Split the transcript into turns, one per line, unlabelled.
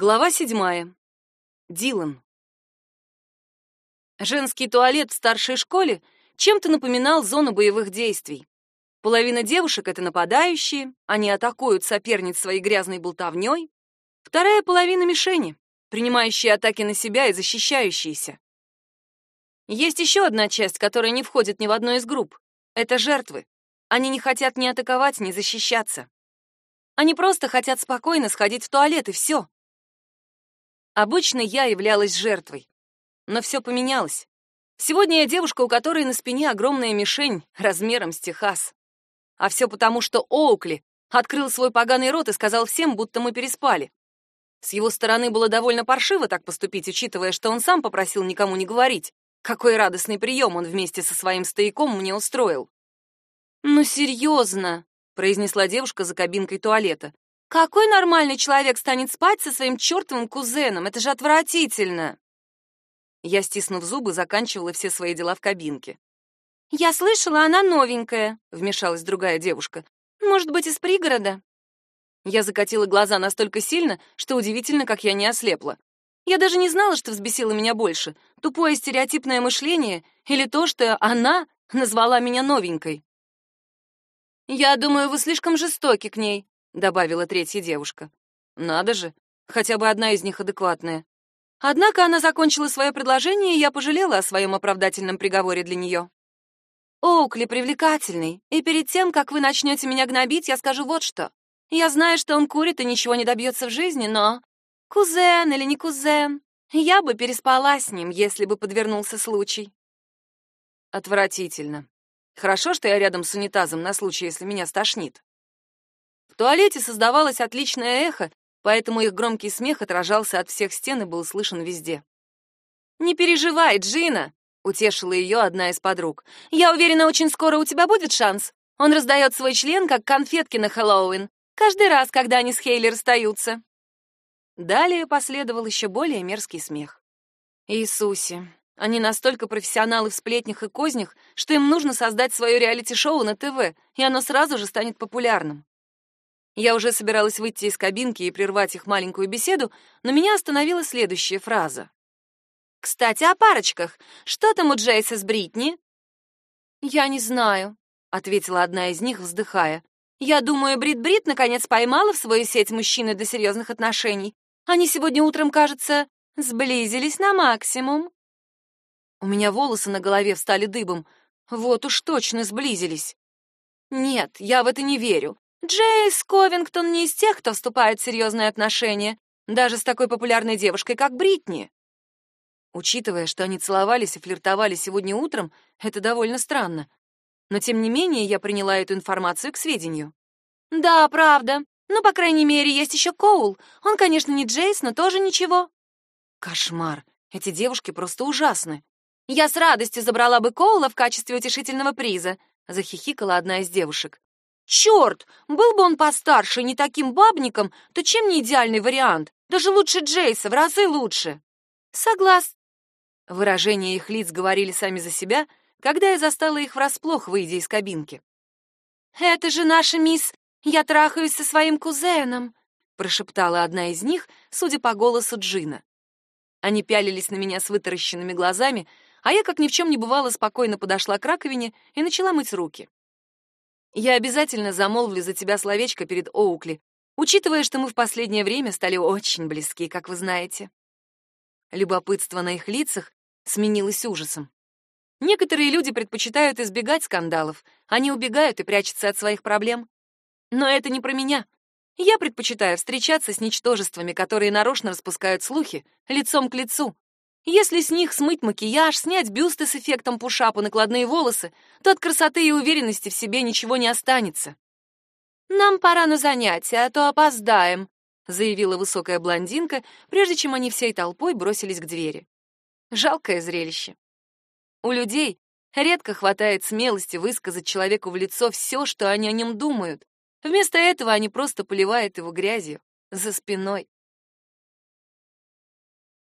Глава седьмая. Дилан. Женский туалет в старшей школе чем-то напоминал зону боевых действий. Половина девушек — это нападающие, они атакуют соперниц своей грязной болтовней. Вторая половина — мишени, принимающие атаки на себя и защищающиеся. Есть еще одна часть, которая не входит ни в одну из групп. Это жертвы. Они не хотят ни атаковать, ни защищаться. Они просто хотят спокойно сходить в туалет, и все. Обычно я являлась жертвой. Но все поменялось. Сегодня я девушка, у которой на спине огромная мишень размером с Техас. А все потому, что Оукли открыл свой поганый рот и сказал всем, будто мы переспали. С его стороны было довольно паршиво так поступить, учитывая, что он сам попросил никому не говорить. Какой радостный прием он вместе со своим стояком мне устроил. «Ну, серьезно», — произнесла девушка за кабинкой туалета. Какой нормальный человек станет спать со своим чертовым кузеном? Это же отвратительно. Я, стиснув зубы, заканчивала все свои дела в кабинке. Я слышала, она новенькая, вмешалась другая девушка. Может быть, из пригорода? Я закатила глаза настолько сильно, что удивительно, как я не ослепла. Я даже не знала, что взбесило меня больше: тупое стереотипное мышление или то, что она назвала меня новенькой. Я думаю, вы слишком жестоки к ней, добавила третья девушка. Надо же, хотя бы одна из них адекватная. Однако она закончила свое предложение, и я пожалела о своем оправдательном приговоре для нее. Оукли привлекательный, и перед тем, как вы начнете меня гнобить, я скажу вот что. Я знаю, что он курит и ничего не добьется в жизни, но... Кузен или не кузен, я бы переспала с ним, если бы подвернулся случай. Отвратительно. Хорошо, что я рядом с унитазом на случай, если меня стошнит туалете создавалось отличное эхо, поэтому их громкий смех отражался от всех стен и был слышен везде. «Не переживай, Джина!» — утешила ее одна из подруг. «Я уверена, очень скоро у тебя будет шанс. Он раздает свой член, как конфетки на Хэллоуин, каждый раз, когда они с Хейли расстаются». Далее последовал еще более мерзкий смех. Иисусе, они настолько профессионалы в сплетнях и кознях, что им нужно создать свое реалити-шоу на ТВ, и оно сразу же станет популярным. Я уже собиралась выйти из кабинки и прервать их маленькую беседу, но меня остановила следующая фраза. «Кстати, о парочках. Что там у Джейса с Бритни?» «Я не знаю», — ответила одна из них, вздыхая. «Я думаю, Брит-Брит наконец поймала в свою сеть мужчины для серьезных отношений. Они сегодня утром, кажется, сблизились на максимум». У меня волосы на голове встали дыбом. Вот уж точно сблизились. Нет, я в это не верю. Джейс Ковингтон не из тех, кто вступает в серьезные отношения, даже с такой популярной девушкой, как Бритни. Учитывая, что они целовались и флиртовали сегодня утром, это довольно странно. Но тем не менее я приняла эту информацию к сведению. Да, правда. Ну, по крайней мере, есть еще Коул. Он, конечно, не Джейс, но тоже ничего. Кошмар. Эти девушки просто ужасны. Я с радостью забрала бы Коула в качестве утешительного приза, захихикала одна из девушек. Черт, был бы он постарше, не таким бабником, то чем не идеальный вариант? Даже лучше Джейса, в разы лучше. Согласна. Выражения их лиц говорили сами за себя, когда я застала их врасплох, выйдя из кабинки. «Это же наша мисс, я трахаюсь со своим кузеном», прошептала одна из них, судя по голосу Джина. Они пялились на меня с вытаращенными глазами, а я, как ни в чем не бывало, спокойно подошла к раковине и начала мыть руки. Я обязательно замолвлю за тебя словечко перед Оукли, учитывая, что мы в последнее время стали очень близки, как вы знаете. Любопытство на их лицах сменилось ужасом. Некоторые люди предпочитают избегать скандалов, они убегают и прячутся от своих проблем. Но это не про меня. Я предпочитаю встречаться с ничтожествами, которые нарочно распускают слухи, лицом к лицу, если с них смыть макияж, снять бюсты с эффектом пушапа, накладные волосы, то от красоты и уверенности в себе ничего не останется. «Нам пора на занятия, а то опоздаем», заявила высокая блондинка, прежде чем они всей толпой бросились к двери. Жалкое зрелище. У людей редко хватает смелости высказать человеку в лицо все, что они о нем думают. Вместо этого они просто поливают его грязью за спиной.